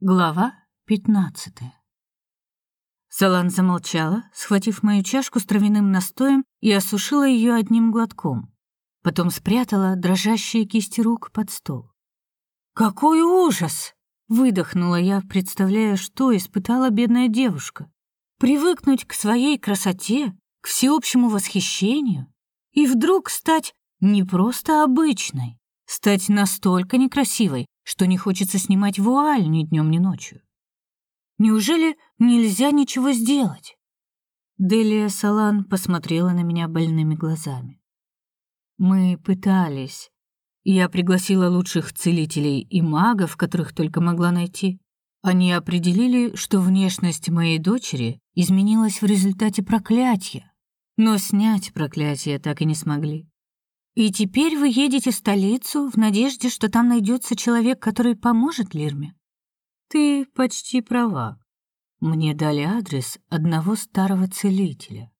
Глава 15. Салан замолчала, схватив мою чашку с травяным настоем и осушила ее одним глотком. Потом спрятала дрожащие кисти рук под стол. «Какой ужас!» — выдохнула я, представляя, что испытала бедная девушка. Привыкнуть к своей красоте, к всеобщему восхищению и вдруг стать не просто обычной, стать настолько некрасивой, что не хочется снимать вуаль ни днем, ни ночью. Неужели нельзя ничего сделать? Делия Салан посмотрела на меня больными глазами. Мы пытались. Я пригласила лучших целителей и магов, которых только могла найти. Они определили, что внешность моей дочери изменилась в результате проклятия, но снять проклятие так и не смогли. И теперь вы едете в столицу в надежде, что там найдется человек, который поможет Лирме? Ты почти права. Мне дали адрес одного старого целителя.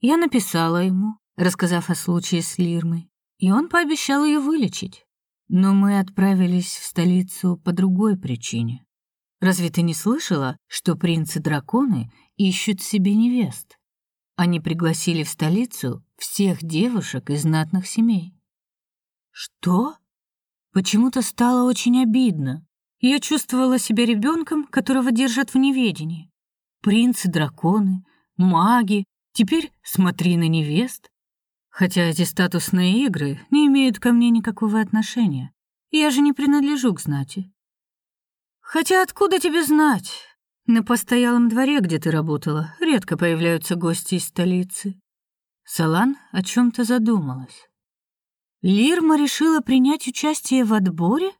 Я написала ему, рассказав о случае с Лирмой, и он пообещал ее вылечить. Но мы отправились в столицу по другой причине. Разве ты не слышала, что принцы-драконы ищут себе невест? Они пригласили в столицу всех девушек из знатных семей. Что? Почему-то стало очень обидно. Я чувствовала себя ребенком, которого держат в неведении. Принцы-драконы, маги, теперь смотри на невест. Хотя эти статусные игры не имеют ко мне никакого отношения. Я же не принадлежу к знати. Хотя откуда тебе знать? На постоялом дворе, где ты работала, редко появляются гости из столицы. Салан о чем то задумалась. Лирма решила принять участие в отборе?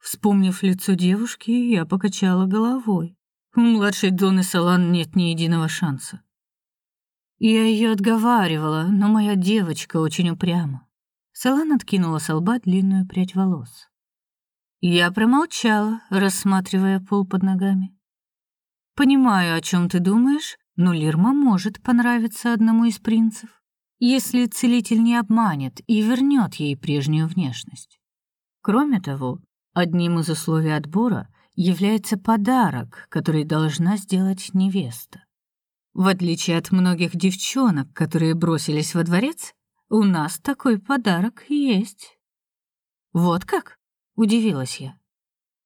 Вспомнив лицо девушки, я покачала головой. У младшей Доны Салан нет ни единого шанса. Я ее отговаривала, но моя девочка очень упряма. Салан откинула с лба длинную прядь волос. Я промолчала, рассматривая пол под ногами. Понимаю, о чем ты думаешь, но Лирма может понравиться одному из принцев, если целитель не обманет и вернет ей прежнюю внешность. Кроме того, одним из условий отбора является подарок, который должна сделать невеста. В отличие от многих девчонок, которые бросились во дворец, у нас такой подарок есть. Вот как? удивилась я.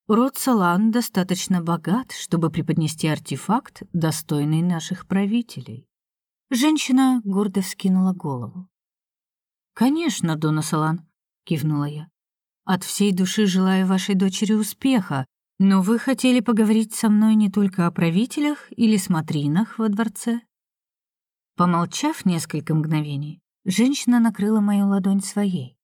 Род Салан достаточно богат, чтобы преподнести артефакт, достойный наших правителей. Женщина гордо вскинула голову. Конечно, Дона Салан, кивнула я. От всей души желаю вашей дочери успеха, но вы хотели поговорить со мной не только о правителях или смотринах во дворце. Помолчав несколько мгновений, женщина накрыла мою ладонь своей.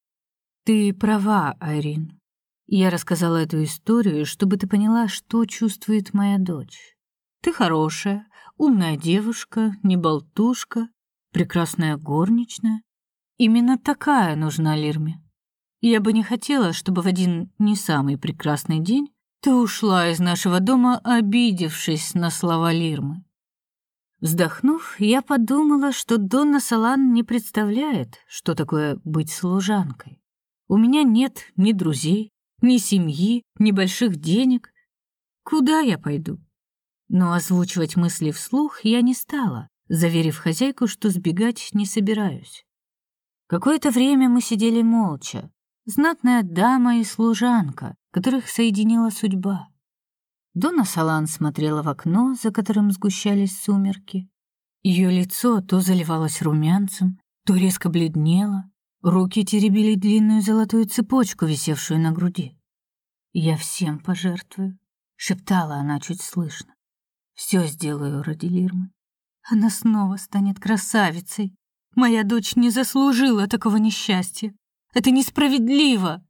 Ты права, Айрин. Я рассказала эту историю, чтобы ты поняла, что чувствует моя дочь. Ты хорошая, умная девушка, не болтушка, прекрасная горничная. Именно такая нужна Лирме. Я бы не хотела, чтобы в один не самый прекрасный день ты ушла из нашего дома, обидевшись на слова Лирмы. Вздохнув, я подумала, что Донна Салан не представляет, что такое быть служанкой. У меня нет ни друзей, ни семьи, ни больших денег. Куда я пойду? Но озвучивать мысли вслух я не стала, заверив хозяйку, что сбегать не собираюсь. Какое-то время мы сидели молча, знатная дама и служанка, которых соединила судьба. Дона Салан смотрела в окно, за которым сгущались сумерки. Ее лицо то заливалось румянцем, то резко бледнело, Руки теребили длинную золотую цепочку, висевшую на груди. «Я всем пожертвую», — шептала она чуть слышно. «Все сделаю ради Лирмы. Она снова станет красавицей. Моя дочь не заслужила такого несчастья. Это несправедливо.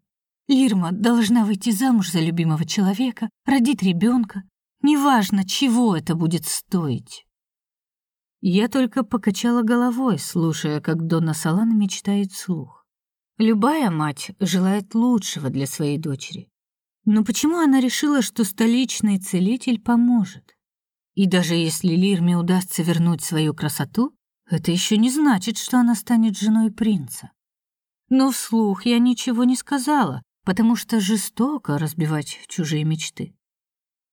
Лирма должна выйти замуж за любимого человека, родить ребенка. Неважно, чего это будет стоить». Я только покачала головой, слушая, как Дона Салана мечтает вслух. Любая мать желает лучшего для своей дочери. Но почему она решила, что столичный целитель поможет? И даже если Лирме удастся вернуть свою красоту, это еще не значит, что она станет женой принца. Но вслух я ничего не сказала, потому что жестоко разбивать чужие мечты.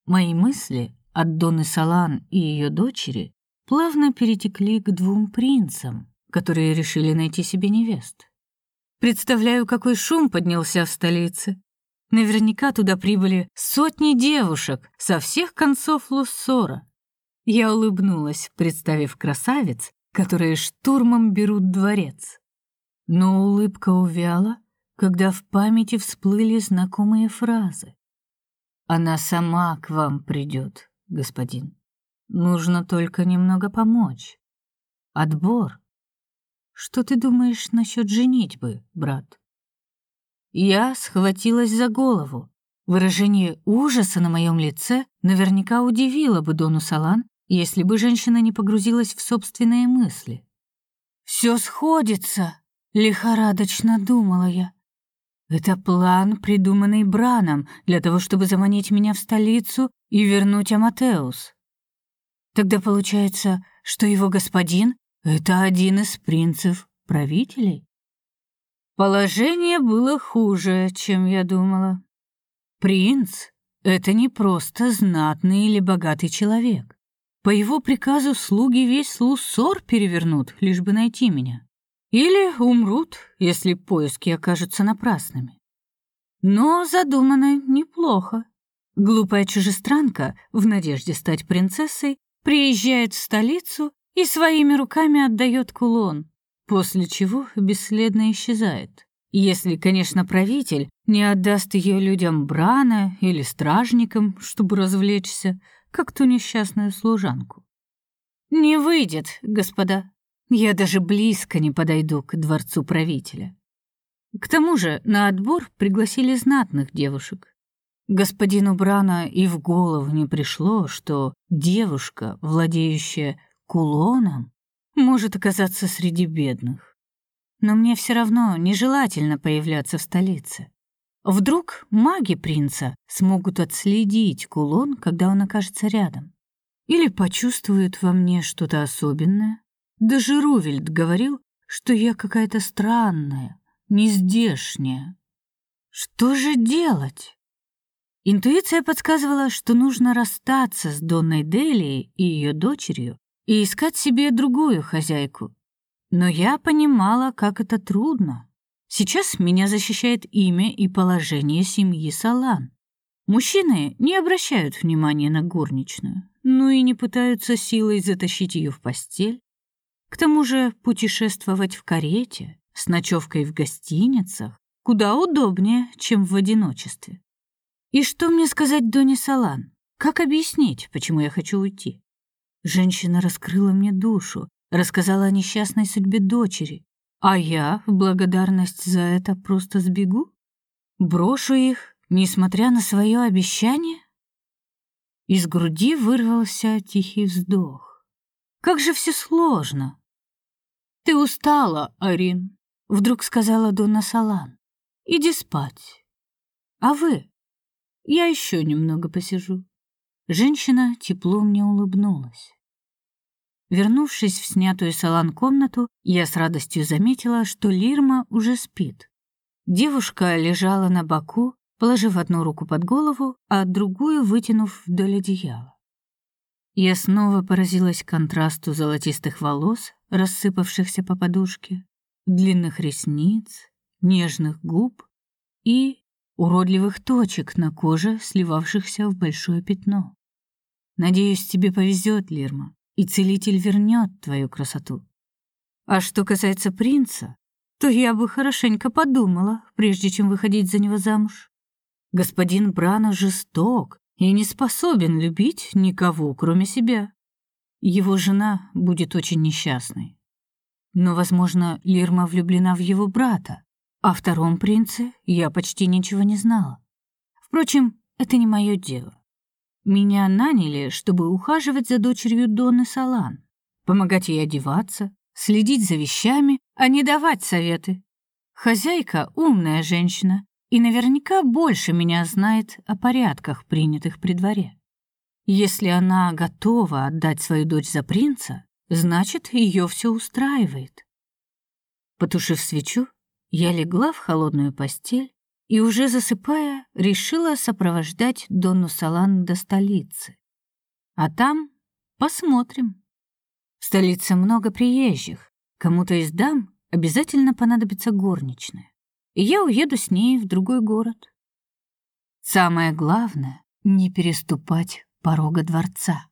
Мои мысли от Доны Салан и ее дочери плавно перетекли к двум принцам, которые решили найти себе невест. Представляю, какой шум поднялся в столице. Наверняка туда прибыли сотни девушек со всех концов Луссора. Я улыбнулась, представив красавиц, которые штурмом берут дворец. Но улыбка увяла, когда в памяти всплыли знакомые фразы. Она сама к вам придет, господин. Нужно только немного помочь. Отбор. Что ты думаешь насчет женитьбы, брат? Я схватилась за голову. Выражение ужаса на моем лице наверняка удивило бы Дону Салан, если бы женщина не погрузилась в собственные мысли. Все сходится, лихорадочно думала я. Это план, придуманный Браном для того, чтобы заманить меня в столицу и вернуть Аматеус. Тогда получается, что его господин — это один из принцев-правителей? Положение было хуже, чем я думала. Принц — это не просто знатный или богатый человек. По его приказу слуги весь Луссор перевернут, лишь бы найти меня. Или умрут, если поиски окажутся напрасными. Но задумано неплохо. Глупая чужестранка, в надежде стать принцессой, приезжает в столицу и своими руками отдает кулон, после чего бесследно исчезает. Если, конечно, правитель не отдаст ее людям Брана или стражникам, чтобы развлечься, как ту несчастную служанку. Не выйдет, господа. Я даже близко не подойду к дворцу правителя. К тому же на отбор пригласили знатных девушек. Господину Брана и в голову не пришло, что девушка, владеющая кулоном, может оказаться среди бедных. Но мне все равно нежелательно появляться в столице. Вдруг маги принца смогут отследить кулон, когда он окажется рядом. Или почувствуют во мне что-то особенное. Даже Рувельд говорил, что я какая-то странная, нездешняя. Что же делать? Интуиция подсказывала, что нужно расстаться с Донной Делией и ее дочерью и искать себе другую хозяйку. Но я понимала, как это трудно. Сейчас меня защищает имя и положение семьи Салан. Мужчины не обращают внимания на горничную, ну и не пытаются силой затащить ее в постель. К тому же путешествовать в карете с ночевкой в гостиницах куда удобнее, чем в одиночестве. И что мне сказать Доне Салан? Как объяснить, почему я хочу уйти? Женщина раскрыла мне душу, рассказала о несчастной судьбе дочери, а я в благодарность за это просто сбегу? Брошу их, несмотря на свое обещание? Из груди вырвался тихий вздох. Как же все сложно. Ты устала, Арин, вдруг сказала Дона Салан. Иди спать. А вы? Я еще немного посижу. Женщина тепло мне улыбнулась. Вернувшись в снятую салон комнату, я с радостью заметила, что Лирма уже спит. Девушка лежала на боку, положив одну руку под голову, а другую вытянув вдоль одеяла. Я снова поразилась контрасту золотистых волос, рассыпавшихся по подушке, длинных ресниц, нежных губ и уродливых точек на коже, сливавшихся в большое пятно. Надеюсь, тебе повезет, Лирма и целитель вернет твою красоту. А что касается принца, то я бы хорошенько подумала, прежде чем выходить за него замуж. Господин Брана жесток и не способен любить никого, кроме себя. Его жена будет очень несчастной. Но, возможно, Лирма влюблена в его брата, о втором принце я почти ничего не знала. Впрочем, это не мое дело. Меня наняли, чтобы ухаживать за дочерью Донны Салан, помогать ей одеваться, следить за вещами, а не давать советы. Хозяйка умная женщина и наверняка больше меня знает о порядках, принятых при дворе. Если она готова отдать свою дочь за принца, значит, ее все устраивает. Потушив свечу, я легла в холодную постель и уже засыпая, решила сопровождать Донну Салан до столицы. А там посмотрим. В столице много приезжих. Кому-то из дам обязательно понадобится горничная, и я уеду с ней в другой город. Самое главное — не переступать порога дворца.